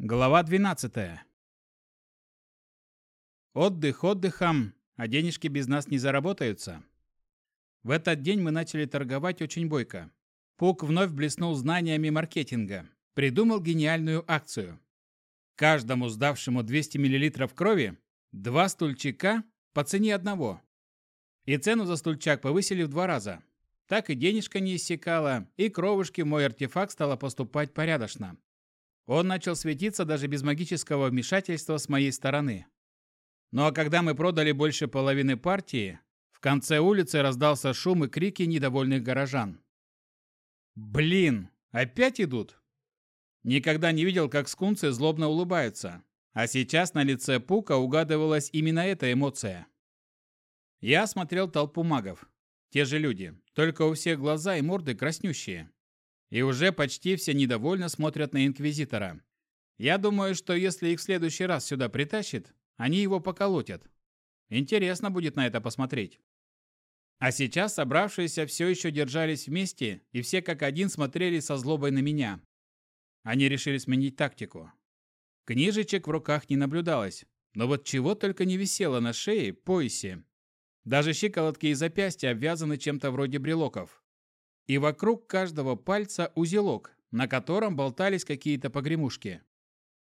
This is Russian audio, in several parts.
Глава 12. Отдых отдыхом, а денежки без нас не заработаются. В этот день мы начали торговать очень бойко. Пук вновь блеснул знаниями маркетинга. Придумал гениальную акцию. Каждому сдавшему 200 мл крови два стульчика по цене одного. И цену за стульчак повысили в два раза. Так и денежка не иссякала, и кровушки мой артефакт стало поступать порядочно. Он начал светиться даже без магического вмешательства с моей стороны. Ну а когда мы продали больше половины партии, в конце улицы раздался шум и крики недовольных горожан. «Блин, опять идут?» Никогда не видел, как скунцы злобно улыбаются, а сейчас на лице Пука угадывалась именно эта эмоция. Я смотрел толпу магов. Те же люди, только у всех глаза и морды краснющие. И уже почти все недовольно смотрят на Инквизитора. Я думаю, что если их в следующий раз сюда притащит, они его поколотят. Интересно будет на это посмотреть. А сейчас собравшиеся все еще держались вместе, и все как один смотрели со злобой на меня. Они решили сменить тактику. Книжечек в руках не наблюдалось, но вот чего только не висело на шее, поясе. Даже щиколотки и запястья обвязаны чем-то вроде брелоков и вокруг каждого пальца узелок, на котором болтались какие-то погремушки.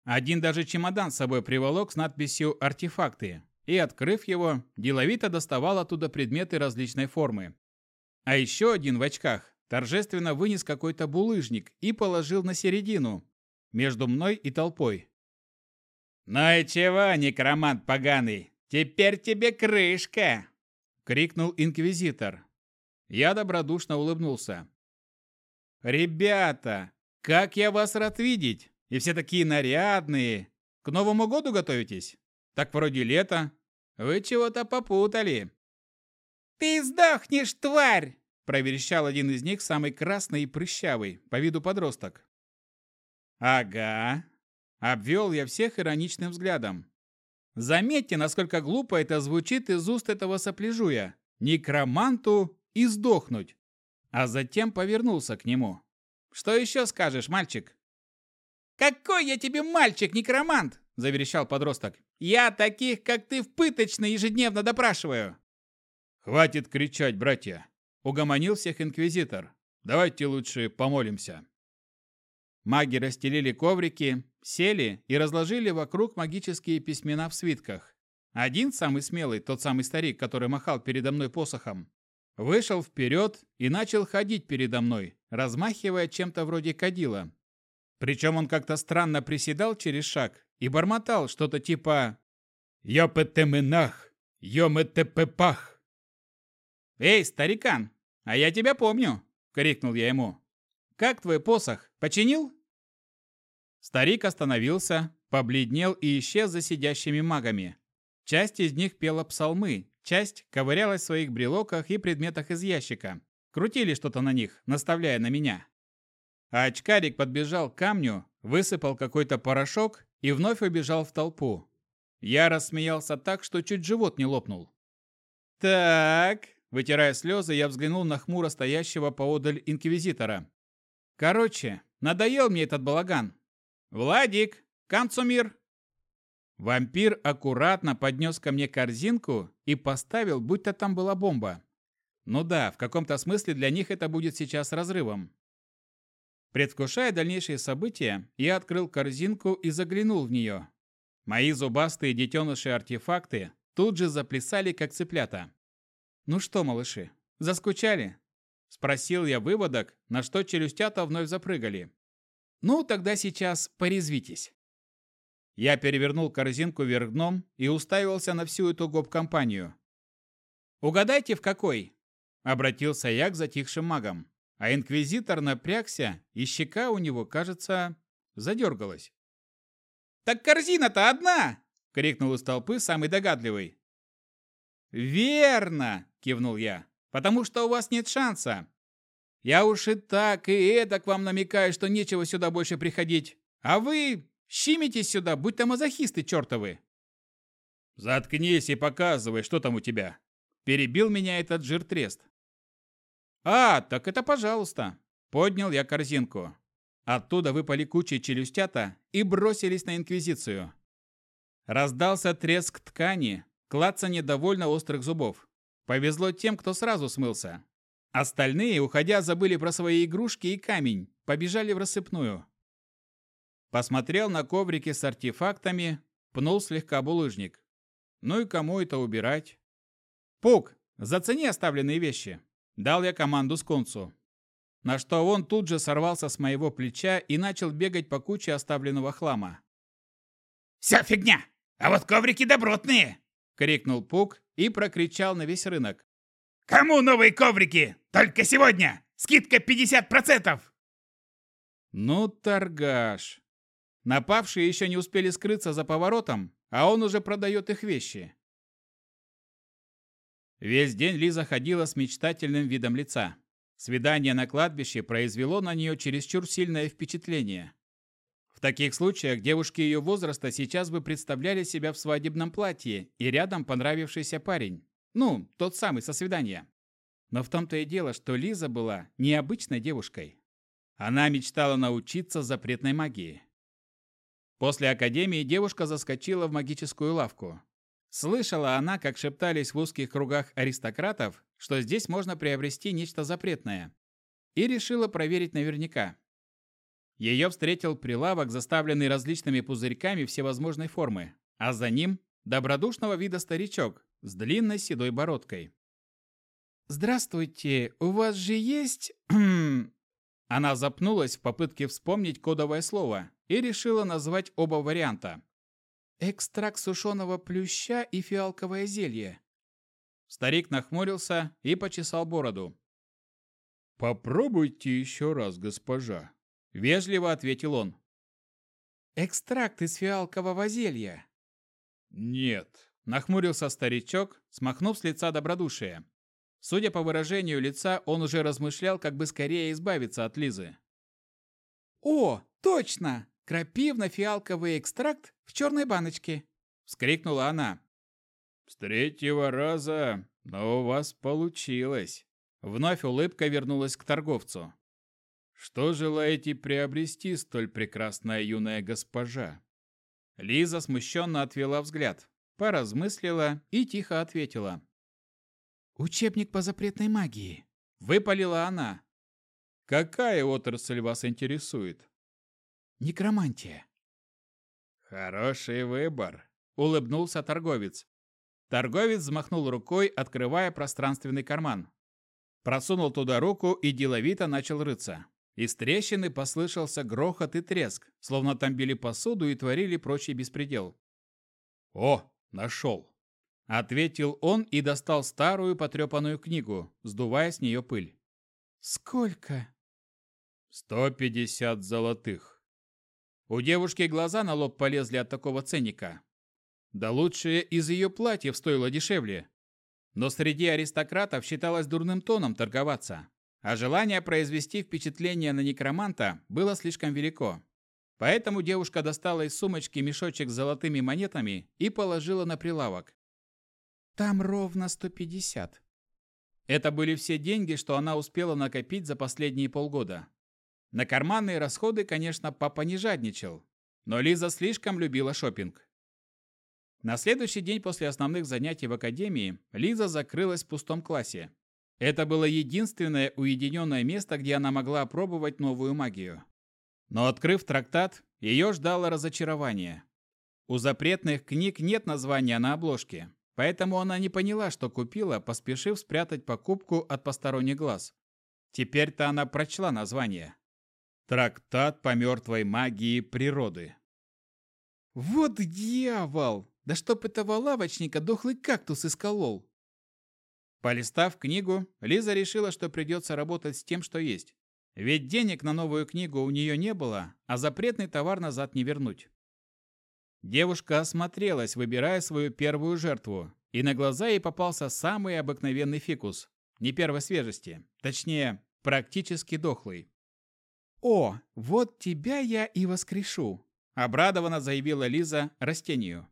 Один даже чемодан с собой приволок с надписью «Артефакты», и, открыв его, деловито доставал оттуда предметы различной формы. А еще один в очках торжественно вынес какой-то булыжник и положил на середину, между мной и толпой. «Ну и чего, некромант поганый, теперь тебе крышка!» — крикнул инквизитор, я добродушно улыбнулся. «Ребята, как я вас рад видеть! И все такие нарядные! К Новому году готовитесь? Так вроде лето. Вы чего-то попутали!» «Ты сдохнешь, тварь!» – проверещал один из них, самый красный и прыщавый, по виду подросток. «Ага», – обвел я всех ироничным взглядом. Заметьте, насколько глупо это звучит из уст этого сопляжуя. Некроманту и сдохнуть. А затем повернулся к нему. «Что еще скажешь, мальчик?» «Какой я тебе мальчик, некромант!» – заверещал подросток. «Я таких, как ты, в пыточной ежедневно допрашиваю!» «Хватит кричать, братья!» – угомонил всех инквизитор. «Давайте лучше помолимся». Маги расстелили коврики, сели и разложили вокруг магические письмена в свитках. Один, самый смелый, тот самый старик, который махал передо мной посохом, вышел вперед и начал ходить передо мной, размахивая чем-то вроде кадила. Причем он как-то странно приседал через шаг и бормотал что-то типа «Йопетеменах! Йометепепах!» «Эй, старикан, а я тебя помню!» — крикнул я ему. «Как твой посох? Починил?» Старик остановился, побледнел и исчез за сидящими магами. Часть из них пела псалмы, Часть ковырялась в своих брелоках и предметах из ящика. Крутили что-то на них, наставляя на меня. А очкарик подбежал к камню, высыпал какой-то порошок и вновь убежал в толпу. Я рассмеялся так, что чуть живот не лопнул. «Так...» Вытирая слезы, я взглянул на хмуро стоящего поодаль инквизитора. «Короче, надоел мне этот балаган. Владик, канцумир, Вампир аккуратно поднес ко мне корзинку и поставил, будто там была бомба. Ну да, в каком-то смысле для них это будет сейчас разрывом. Предвкушая дальнейшие события, я открыл корзинку и заглянул в нее. Мои зубастые детеныши-артефакты тут же заплясали, как цыплята. «Ну что, малыши, заскучали?» Спросил я выводок, на что челюстята вновь запрыгали. «Ну, тогда сейчас порезвитесь». Я перевернул корзинку вверх дном и уставился на всю эту гоп-компанию. «Угадайте, в какой?» – обратился я к затихшим магам. А инквизитор напрягся, и щека у него, кажется, задергалась. «Так корзина-то одна!» – крикнул из толпы самый догадливый. «Верно!» – кивнул я. «Потому что у вас нет шанса. Я уж и так, и эдак вам намекаю, что нечего сюда больше приходить. А вы Щимитесь сюда, будь-то мазохисты чертовы!» «Заткнись и показывай, что там у тебя!» Перебил меня этот жиртрест. «А, так это пожалуйста!» Поднял я корзинку. Оттуда выпали кучи челюстята и бросились на Инквизицию. Раздался треск ткани, клацанье довольно острых зубов. Повезло тем, кто сразу смылся. Остальные, уходя, забыли про свои игрушки и камень, побежали в рассыпную. Посмотрел на коврики с артефактами, пнул слегка булыжник. Ну и кому это убирать? «Пук, зацени оставленные вещи!» Дал я команду скунсу. На что он тут же сорвался с моего плеча и начал бегать по куче оставленного хлама. «Вся фигня! А вот коврики добротные!» — крикнул Пук и прокричал на весь рынок. «Кому новые коврики? Только сегодня! Скидка 50%!» Ну, торгаш. Напавшие еще не успели скрыться за поворотом, а он уже продает их вещи. Весь день Лиза ходила с мечтательным видом лица. Свидание на кладбище произвело на нее чересчур сильное впечатление. В таких случаях девушки ее возраста сейчас бы представляли себя в свадебном платье и рядом понравившийся парень. Ну, тот самый со свидания. Но в том-то и дело, что Лиза была необычной девушкой. Она мечтала научиться запретной магии. После академии девушка заскочила в магическую лавку. Слышала она, как шептались в узких кругах аристократов, что здесь можно приобрести нечто запретное. И решила проверить наверняка. Ее встретил прилавок, заставленный различными пузырьками всевозможной формы, а за ним добродушного вида старичок с длинной седой бородкой. «Здравствуйте, у вас же есть...» Она запнулась в попытке вспомнить кодовое слово и решила назвать оба варианта. «Экстракт сушеного плюща и фиалковое зелье». Старик нахмурился и почесал бороду. «Попробуйте еще раз, госпожа», — вежливо ответил он. «Экстракт из фиалкового зелья». «Нет», — нахмурился старичок, смахнув с лица добродушие. Судя по выражению лица, он уже размышлял, как бы скорее избавиться от Лизы. «О, точно! Крапивно-фиалковый экстракт в черной баночке!» — вскрикнула она. «С третьего раза, но у вас получилось!» Вновь улыбка вернулась к торговцу. «Что желаете приобрести, столь прекрасная юная госпожа?» Лиза смущенно отвела взгляд, поразмыслила и тихо ответила. «Учебник по запретной магии», — выпалила она. «Какая отрасль вас интересует?» «Некромантия». «Хороший выбор», — улыбнулся торговец. Торговец взмахнул рукой, открывая пространственный карман. Просунул туда руку и деловито начал рыться. Из трещины послышался грохот и треск, словно там били посуду и творили прочий беспредел. «О, нашел!» Ответил он и достал старую потрепанную книгу, сдувая с нее пыль. «Сколько?» «Сто пятьдесят золотых». У девушки глаза на лоб полезли от такого ценника. Да лучшее из ее платьев стоило дешевле. Но среди аристократов считалось дурным тоном торговаться, а желание произвести впечатление на некроманта было слишком велико. Поэтому девушка достала из сумочки мешочек с золотыми монетами и положила на прилавок. Там ровно 150. Это были все деньги, что она успела накопить за последние полгода. На карманные расходы, конечно, папа не жадничал, но Лиза слишком любила шопинг. На следующий день после основных занятий в академии Лиза закрылась в пустом классе. Это было единственное уединенное место, где она могла опробовать новую магию. Но открыв трактат, ее ждало разочарование. У запретных книг нет названия на обложке, Поэтому она не поняла, что купила, поспешив спрятать покупку от посторонних глаз. Теперь-то она прочла название. Трактат по мертвой магии природы. Вот дьявол! Да чтоб этого лавочника дохлый кактус исколол! Полистав книгу, Лиза решила, что придется работать с тем, что есть. Ведь денег на новую книгу у нее не было, а запретный товар назад не вернуть. Девушка осмотрелась, выбирая свою первую жертву, и на глаза ей попался самый обыкновенный фикус, не первой свежести, точнее, практически дохлый. «О, вот тебя я и воскрешу!» – обрадованно заявила Лиза растению.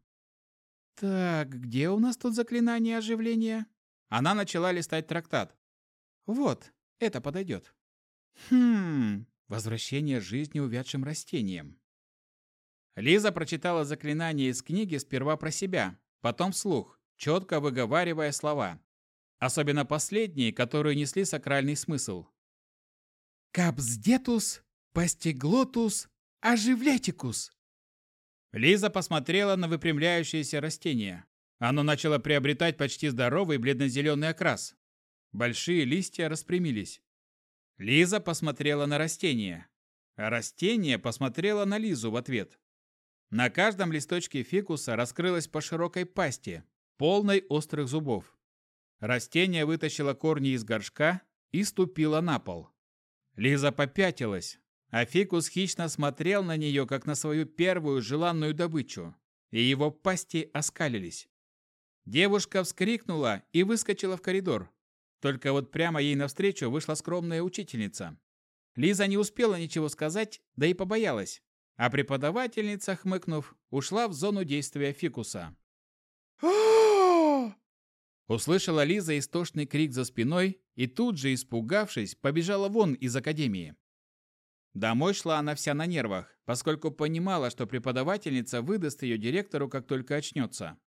«Так, где у нас тут заклинание оживления?» Она начала листать трактат. «Вот, это подойдет». «Хм, возвращение жизни увядшим растением. Лиза прочитала заклинание из книги сперва про себя, потом вслух, четко выговаривая слова. Особенно последние, которые несли сакральный смысл. «Капсдетус, пастиглотус, оживлятикус». Лиза посмотрела на выпрямляющееся растение. Оно начало приобретать почти здоровый бледно-зеленый окрас. Большие листья распрямились. Лиза посмотрела на растение, растение посмотрело на Лизу в ответ. На каждом листочке фикуса раскрылась по широкой пасти, полной острых зубов. Растение вытащило корни из горшка и ступило на пол. Лиза попятилась, а фикус хищно смотрел на нее, как на свою первую желанную добычу, и его пасти оскалились. Девушка вскрикнула и выскочила в коридор. Только вот прямо ей навстречу вышла скромная учительница. Лиза не успела ничего сказать, да и побоялась. А преподавательница, хмыкнув, ушла в зону действия фикуса. Услышала Лиза истошный крик за спиной и тут же, испугавшись, побежала вон из академии. Домой шла она вся на нервах, поскольку понимала, что преподавательница выдаст ее директору, как только очнется.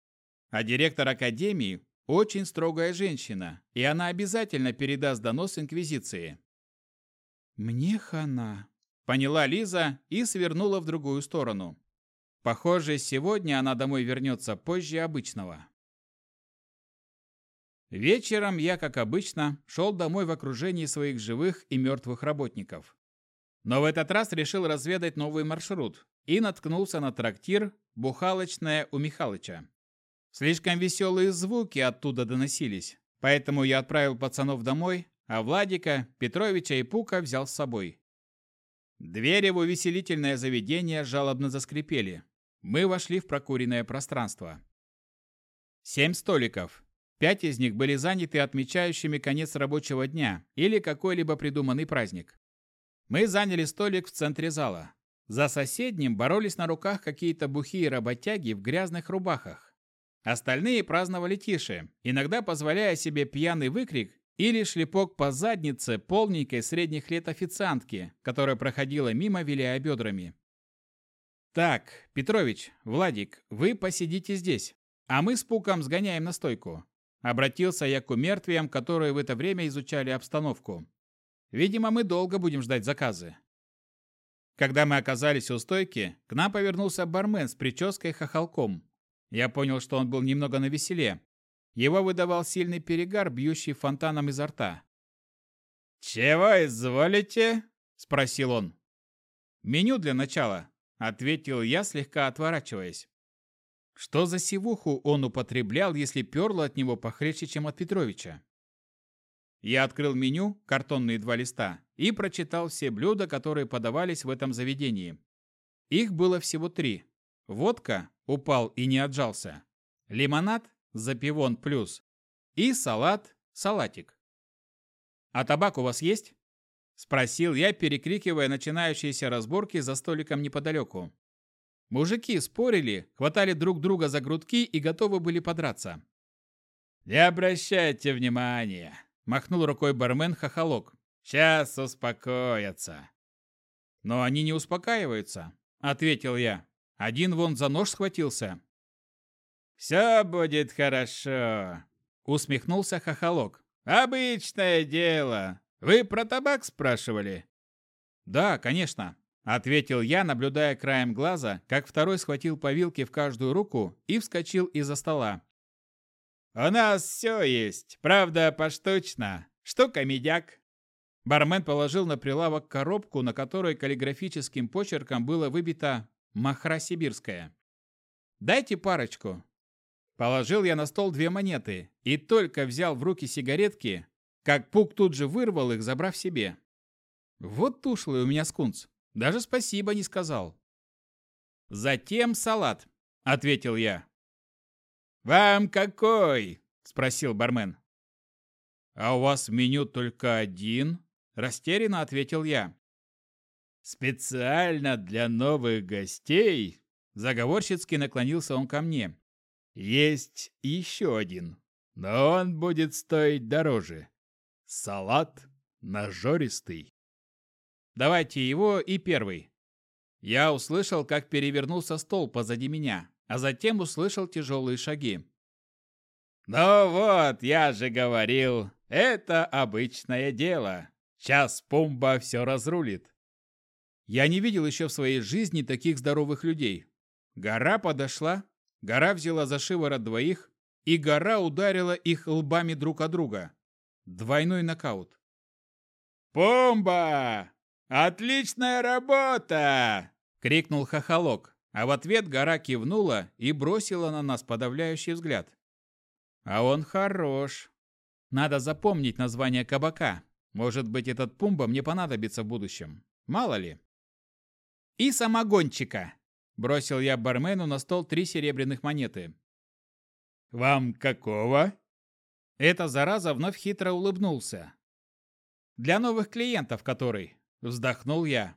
А директор академии – очень строгая женщина, и она обязательно передаст донос Инквизиции. «Мне хана», – поняла Лиза и свернула в другую сторону. Похоже, сегодня она домой вернется позже обычного. Вечером я, как обычно, шел домой в окружении своих живых и мертвых работников. Но в этот раз решил разведать новый маршрут и наткнулся на трактир «Бухалочная у Михалыча». Слишком веселые звуки оттуда доносились, поэтому я отправил пацанов домой, а Владика, Петровича и Пука взял с собой. Двери в увеселительное заведение жалобно заскрипели. Мы вошли в прокуренное пространство. Семь столиков, Пять из них были заняты отмечающими конец рабочего дня или какой-либо придуманный праздник. Мы заняли столик в центре зала. За соседним боролись на руках какие-то бухие работяги в грязных рубахах. Остальные праздновали тише, иногда позволяя себе пьяный выкрик или шлепок по заднице полненькой средних лет официантки, которая проходила мимо, виляя бедрами. «Так, Петрович, Владик, вы посидите здесь, а мы с Пуком сгоняем на стойку. Обратился я к умертвиям, которые в это время изучали обстановку. Видимо, мы долго будем ждать заказы. Когда мы оказались у стойки, к нам повернулся бармен с прической хохолком. Я понял, что он был немного на веселе. Его выдавал сильный перегар, бьющий фонтаном изо рта. «Чего изволите?» – спросил он. «Меню для начала», – ответил я, слегка отворачиваясь. Что за сивуху он употреблял, если перло от него похлеще, чем от Петровича? Я открыл меню, картонные два листа, и прочитал все блюда, которые подавались в этом заведении. Их было всего три. Водка упал и не отжался. Лимонад запивон плюс. И салат салатик. «А табак у вас есть?» Спросил я, перекрикивая начинающиеся разборки за столиком неподалеку. Мужики спорили, хватали друг друга за грудки и готовы были подраться. «Не обращайте внимания!» – махнул рукой бармен Хохолок. «Сейчас успокоятся!» «Но они не успокаиваются», – ответил я. Один вон за нож схватился. «Все будет хорошо», – усмехнулся Хохолок. «Обычное дело. Вы про табак спрашивали?» «Да, конечно. Ответил я, наблюдая краем глаза, как второй схватил по вилке в каждую руку и вскочил из-за стола. «У нас все есть, правда, поштучно. Штука медяк». Бармен положил на прилавок коробку, на которой каллиграфическим почерком было выбито «Махра сибирская». «Дайте парочку». Положил я на стол две монеты и только взял в руки сигаретки, как Пук тут же вырвал их, забрав себе. Вот ушлый у меня скунс. Даже спасибо не сказал. Затем салат, ответил я. Вам какой? спросил бармен. А у вас в меню только один? растерянно ответил я. Специально для новых гостей, заговорщицки наклонился он ко мне. Есть еще один, но он будет стоить дороже. Салат нажористый. Давайте его и первый. Я услышал, как перевернулся стол позади меня, а затем услышал тяжелые шаги. «Ну вот, я же говорил, это обычное дело. Сейчас Пумба все разрулит». Я не видел еще в своей жизни таких здоровых людей. Гора подошла, гора взяла за шиворот двоих, и гора ударила их лбами друг о друга. Двойной нокаут. «Пумба! Отличная работа!» — крикнул хохолок, а в ответ гора кивнула и бросила на нас подавляющий взгляд. «А он хорош. Надо запомнить название кабака. Может быть, этот Пумба мне понадобится в будущем. Мало ли». «И самогончика!» – бросил я бармену на стол три серебряных монеты. «Вам какого?» Эта зараза вновь хитро улыбнулся. «Для новых клиентов, который...» – вздохнул я.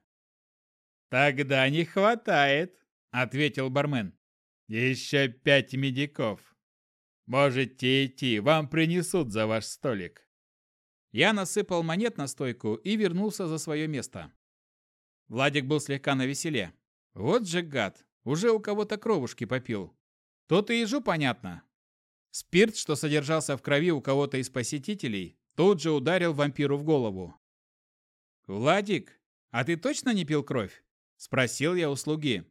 «Тогда не хватает», – ответил бармен. «Еще пять медиков. Можете идти, вам принесут за ваш столик». Я насыпал монет на стойку и вернулся за свое место. Владик был слегка навеселе. Вот же гад, уже у кого-то кровушки попил. То и ежу понятно. Спирт, что содержался в крови у кого-то из посетителей, тут же ударил вампиру в голову. «Владик, а ты точно не пил кровь?» – спросил я у слуги.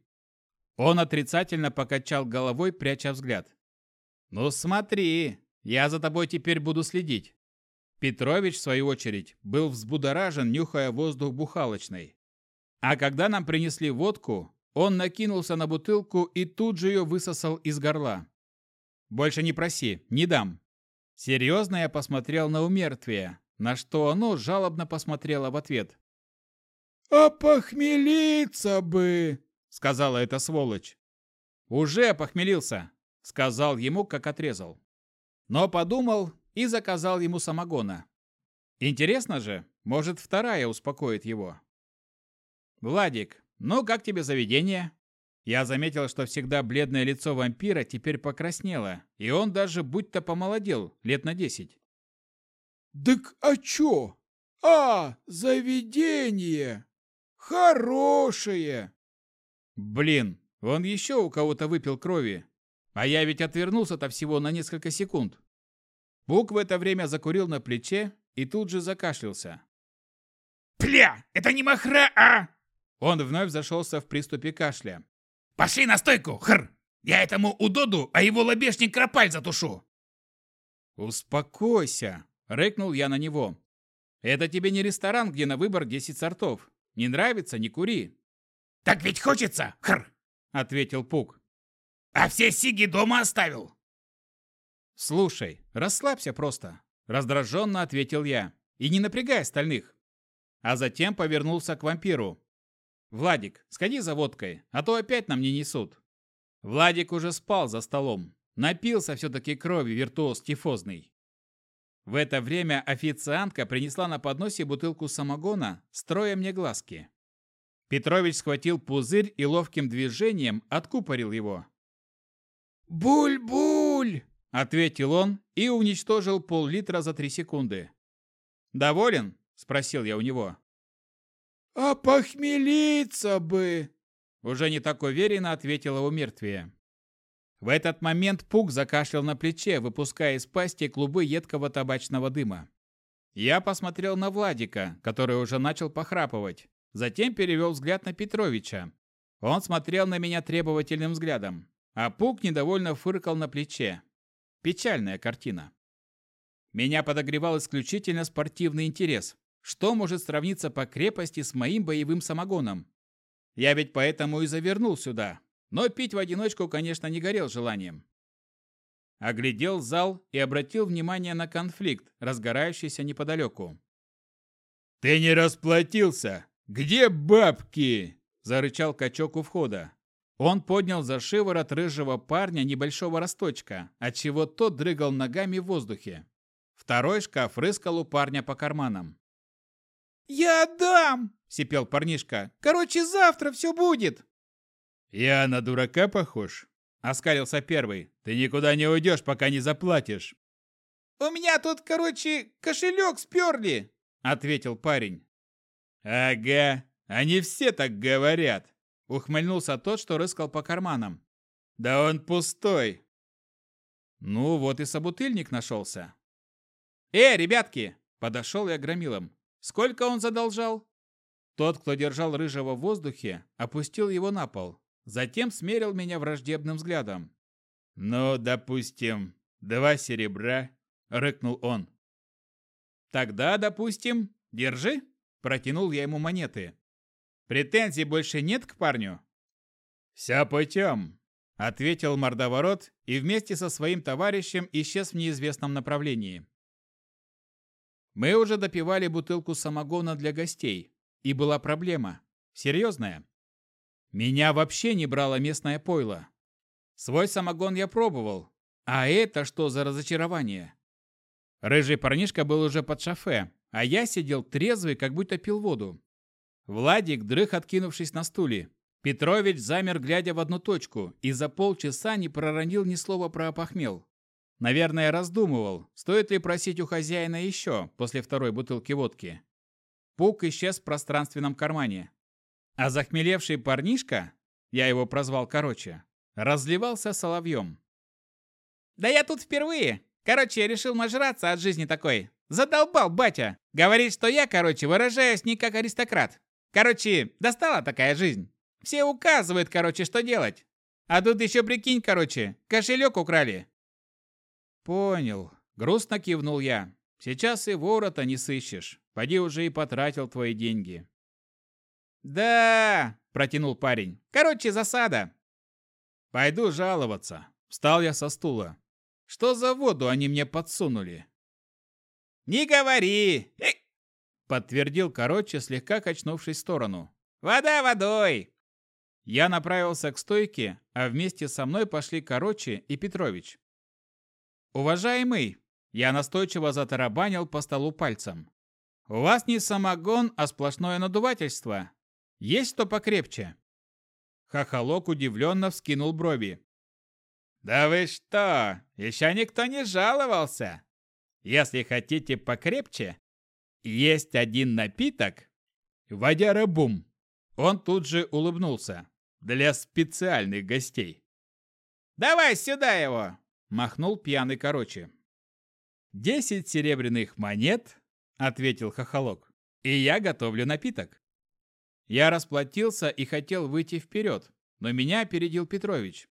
Он отрицательно покачал головой, пряча взгляд. «Ну смотри, я за тобой теперь буду следить». Петрович, в свою очередь, был взбудоражен, нюхая воздух бухалочной. А когда нам принесли водку, он накинулся на бутылку и тут же ее высосал из горла. «Больше не проси, не дам». Серьезно я посмотрел на умертвие, на что оно жалобно посмотрело в ответ. «А похмелиться бы!» — сказала эта сволочь. «Уже похмелился», — сказал ему, как отрезал. Но подумал и заказал ему самогона. Интересно же, может, вторая успокоит его. «Владик, ну как тебе заведение?» Я заметил, что всегда бледное лицо вампира теперь покраснело, и он даже будто помолодел лет на десять. «Так а чё? А, заведение! Хорошее!» «Блин, он еще у кого-то выпил крови, а я ведь отвернулся-то всего на несколько секунд». Бук в это время закурил на плече и тут же закашлялся. «Пля! Это не махра, а!» Он вновь зашелся в приступе кашля. «Пошли на стойку, хр! Я этому удоду, а его лобешник кропаль затушу!» «Успокойся!» — рыкнул я на него. «Это тебе не ресторан, где на выбор 10 сортов. Не нравится — не кури!» «Так ведь хочется, хр!» — ответил Пук. «А все сиги дома оставил!» «Слушай, расслабься просто!» — раздраженно ответил я. «И не напрягай остальных!» А затем повернулся к вампиру. «Владик, сходи за водкой, а то опять нам не несут». Владик уже спал за столом. Напился все-таки крови виртуоз тифозный. В это время официантка принесла на подносе бутылку самогона, строя мне глазки. Петрович схватил пузырь и ловким движением откупорил его. «Буль-буль!» – ответил он и уничтожил пол-литра за три секунды. «Доволен?» – спросил я у него. «А похмелиться бы!» Уже не так уверенно ответила умертвие. В этот момент Пук закашлял на плече, выпуская из пасти клубы едкого табачного дыма. Я посмотрел на Владика, который уже начал похрапывать. Затем перевел взгляд на Петровича. Он смотрел на меня требовательным взглядом, а Пук недовольно фыркал на плече. Печальная картина. Меня подогревал исключительно спортивный интерес. Что может сравниться по крепости с моим боевым самогоном? Я ведь поэтому и завернул сюда. Но пить в одиночку, конечно, не горел желанием. Оглядел зал и обратил внимание на конфликт, разгорающийся неподалеку. «Ты не расплатился! Где бабки?» – зарычал качок у входа. Он поднял за шиворот рыжего парня небольшого росточка, отчего тот дрыгал ногами в воздухе. Второй шкаф рыскал у парня по карманам. «Я отдам!» – сипел парнишка. «Короче, завтра все будет!» «Я на дурака похож?» – оскалился первый. «Ты никуда не уйдешь, пока не заплатишь!» «У меня тут, короче, кошелек сперли!» – ответил парень. «Ага, они все так говорят!» Ухмыльнулся тот, что рыскал по карманам. «Да он пустой!» Ну, вот и собутыльник нашелся. «Э, ребятки!» – подошел я к громилам. «Сколько он задолжал?» Тот, кто держал рыжего в воздухе, опустил его на пол. Затем смерил меня враждебным взглядом. «Ну, допустим, два серебра», — рыкнул он. «Тогда, допустим, держи», — протянул я ему монеты. «Претензий больше нет к парню?» «Вся путем», — ответил мордоворот и вместе со своим товарищем исчез в неизвестном направлении. Мы уже допивали бутылку самогона для гостей, и была проблема. Серьезная. Меня вообще не брало местное пойло. Свой самогон я пробовал. А это что за разочарование? Рыжий парнишка был уже под шофе, а я сидел трезвый, как будто пил воду. Владик дрых, откинувшись на стуле. Петрович замер, глядя в одну точку, и за полчаса не проронил ни слова про опохмел. Наверное, раздумывал, стоит ли просить у хозяина еще после второй бутылки водки. Пук исчез в пространственном кармане. А захмелевший парнишка, я его прозвал короче, разливался соловьем. «Да я тут впервые. Короче, я решил нажраться от жизни такой. Задолбал батя. Говорит, что я, короче, выражаюсь не как аристократ. Короче, достала такая жизнь. Все указывают, короче, что делать. А тут еще прикинь, короче, кошелек украли». «Понял», — грустно кивнул я. «Сейчас и ворота не сыщешь. Поди уже и потратил твои деньги. «Да!» – протянул парень. «Короче, засада!» «Пойду жаловаться!» – встал я со стула. «Что за воду они мне подсунули?» «Не говори!» – подтвердил короче, слегка качнувшись в сторону. «Вода водой!» Я направился к стойке, а вместе со мной пошли Короче и Петрович. «Уважаемый!» – я настойчиво затарабанил по столу пальцем. «У вас не самогон, а сплошное надувательство. Есть что покрепче?» Хохолок удивленно вскинул брови. «Да вы что, еще никто не жаловался! Если хотите покрепче, есть один напиток. Водяра бум!» Он тут же улыбнулся. «Для специальных гостей». «Давай сюда его!» – махнул пьяный короче. «Десять серебряных монет», – ответил хохолок. «И я готовлю напиток». Я расплатился и хотел выйти вперед, но меня опередил Петрович.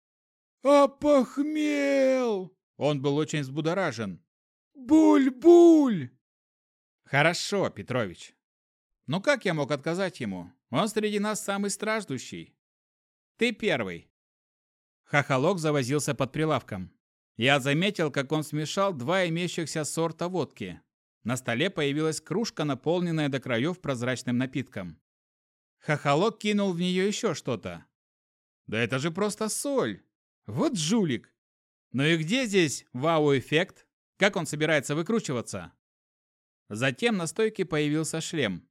«Опохмел!» Он был очень взбудоражен. «Буль-буль!» «Хорошо, Петрович. Ну как я мог отказать ему? Он среди нас самый страждущий. Ты первый». Хохолок завозился под прилавком. Я заметил, как он смешал два имеющихся сорта водки. На столе появилась кружка, наполненная до краев прозрачным напитком. Хохолок кинул в нее еще что-то. Да это же просто соль. Вот жулик. Ну и где здесь вау-эффект? Как он собирается выкручиваться? Затем на стойке появился шлем.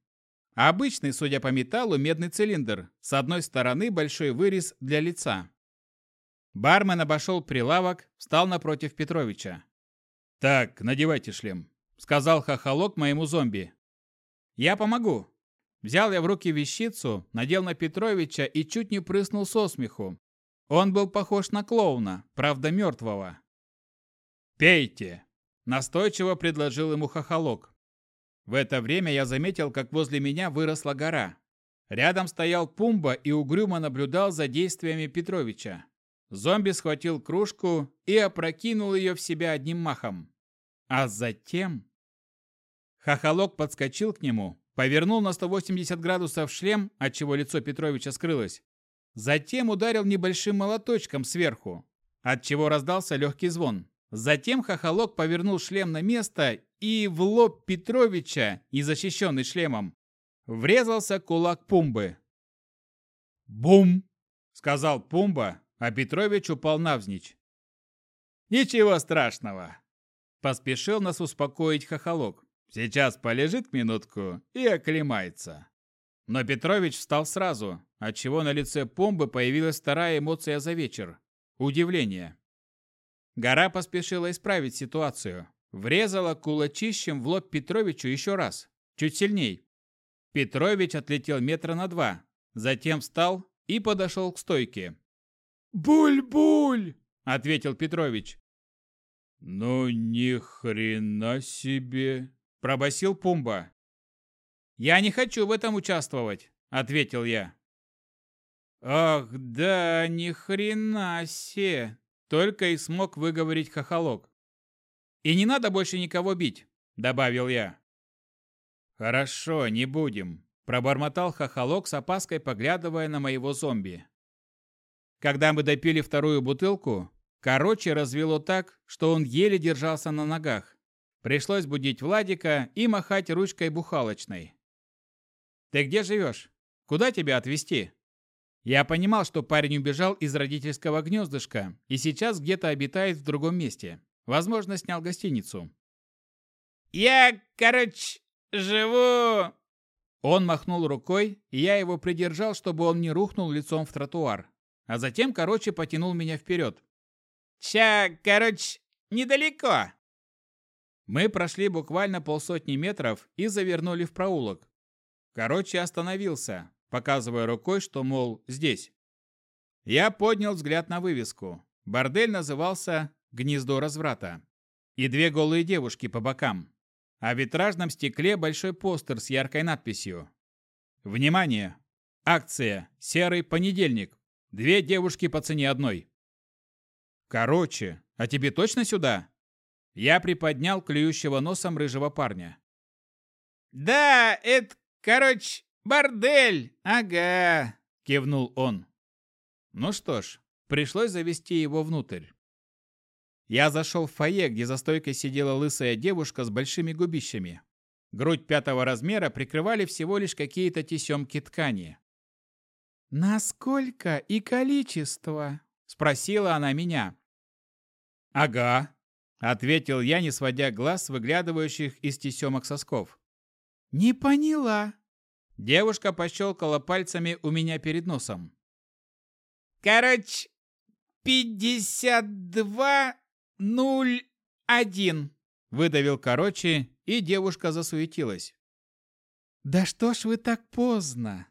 Обычный, судя по металлу, медный цилиндр. С одной стороны большой вырез для лица. Бармен обошел прилавок, встал напротив Петровича. «Так, надевайте шлем», — сказал хохолок моему зомби. «Я помогу», Взял я в руки вещицу, надел на Петровича и чуть не прыснул со смеху. Он был похож на клоуна, правда мертвого. «Пейте!» – настойчиво предложил ему хохолок. В это время я заметил, как возле меня выросла гора. Рядом стоял Пумба и угрюмо наблюдал за действиями Петровича. Зомби схватил кружку и опрокинул ее в себя одним махом. А затем... Хохолок подскочил к нему, Повернул на 180 градусов шлем, отчего лицо Петровича скрылось. Затем ударил небольшим молоточком сверху, отчего раздался легкий звон. Затем хохолок повернул шлем на место и в лоб Петровича, и защищенный шлемом, врезался кулак Пумбы. «Бум!» — сказал Пумба, а Петрович упал навзничь. «Ничего страшного!» — поспешил нас успокоить хохолок. Сейчас полежит минутку и оклемается. Но Петрович встал сразу, отчего на лице Помбы появилась вторая эмоция за вечер – удивление. Гора поспешила исправить ситуацию. Врезала кулачищем в лоб Петровичу еще раз, чуть сильней. Петрович отлетел метра на два, затем встал, и подошел к стойке. «Буль-буль!» — ответил Петрович. «Ну ни хрена себе!» — пробасил Пумба. «Я не хочу в этом участвовать», — ответил я. «Ах, да, ни хрена се!» — только и смог выговорить хохолок. «И не надо больше никого бить», — добавил я. «Хорошо, не будем», — пробормотал хохолок с опаской, поглядывая на моего зомби. Когда мы допили вторую бутылку, короче развело так, что он еле держался на ногах. Пришлось будить Владика и махать ручкой бухалочной. «Ты где живешь? Куда тебя отвезти?» Я понимал, что парень убежал из родительского гнездышка и сейчас где-то обитает в другом месте. Возможно, снял гостиницу. «Я, короче, живу...» Он махнул рукой, и я его придержал, чтобы он не рухнул лицом в тротуар. А затем, короче, потянул меня вперед. «Ща, короче, недалеко». Мы прошли буквально полсотни метров и завернули в проулок. Короче, остановился, показывая рукой, что, мол, здесь. Я поднял взгляд на вывеску. Бордель назывался «Гнездо разврата». И две голые девушки по бокам. А в витражном стекле большой постер с яркой надписью. «Внимание! Акция «Серый понедельник». Две девушки по цене одной. Короче, а тебе точно сюда? Я приподнял клюющего носом рыжего парня. «Да, это, короче, бордель, ага», — кивнул он. Ну что ж, пришлось завести его внутрь. Я зашел в фойе, где за стойкой сидела лысая девушка с большими губищами. Грудь пятого размера прикрывали всего лишь какие-то тесемки ткани. «Насколько и количество?» – спросила она меня. «Ага», – ответил я, не сводя глаз с выглядывающих из тесемок сосков. «Не поняла». Девушка пощелкала пальцами у меня перед носом. «Короче, пятьдесят два нуль один», – выдавил короче, и девушка засуетилась. «Да что ж вы так поздно?»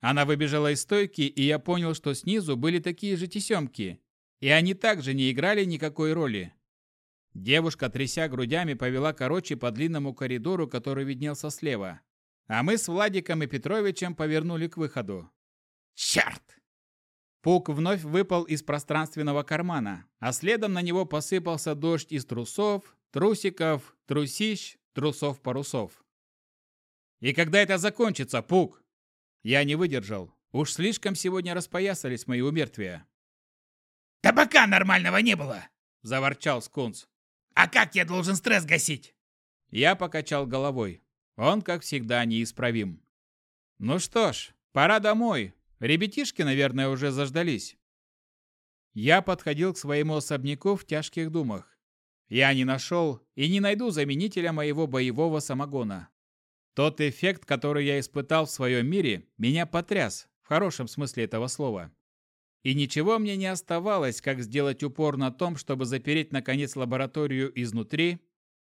Она выбежала из стойки, и я понял, что снизу были такие же тесемки, и они также не играли никакой роли. Девушка, тряся грудями, повела короче по длинному коридору, который виднелся слева. А мы с Владиком и Петровичем повернули к выходу. Черт! Пук вновь выпал из пространственного кармана, а следом на него посыпался дождь из трусов, трусиков, трусищ, трусов-парусов. «И когда это закончится, Пук?» Я не выдержал. Уж слишком сегодня распоясались мои умертвия. «Табака нормального не было!» – заворчал Скунс. «А как я должен стресс гасить?» Я покачал головой. Он, как всегда, неисправим. «Ну что ж, пора домой. Ребятишки, наверное, уже заждались». Я подходил к своему особняку в тяжких думах. Я не нашел и не найду заменителя моего боевого самогона. Тот эффект, который я испытал в своем мире, меня потряс, в хорошем смысле этого слова. И ничего мне не оставалось, как сделать упор на том, чтобы запереть наконец лабораторию изнутри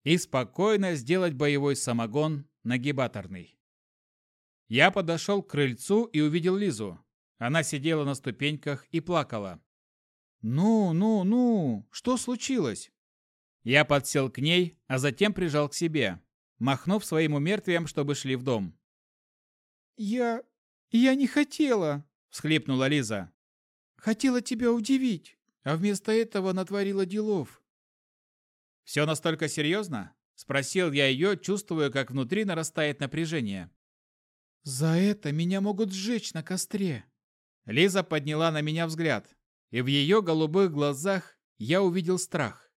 и спокойно сделать боевой самогон нагибаторный. Я подошел к крыльцу и увидел Лизу. Она сидела на ступеньках и плакала. «Ну, ну, ну, что случилось?» Я подсел к ней, а затем прижал к себе махнув своим умертвием, чтобы шли в дом. «Я... я не хотела», — всхлипнула Лиза. «Хотела тебя удивить, а вместо этого натворила делов». «Все настолько серьезно?» — спросил я ее, чувствуя, как внутри нарастает напряжение. «За это меня могут сжечь на костре». Лиза подняла на меня взгляд, и в ее голубых глазах я увидел страх.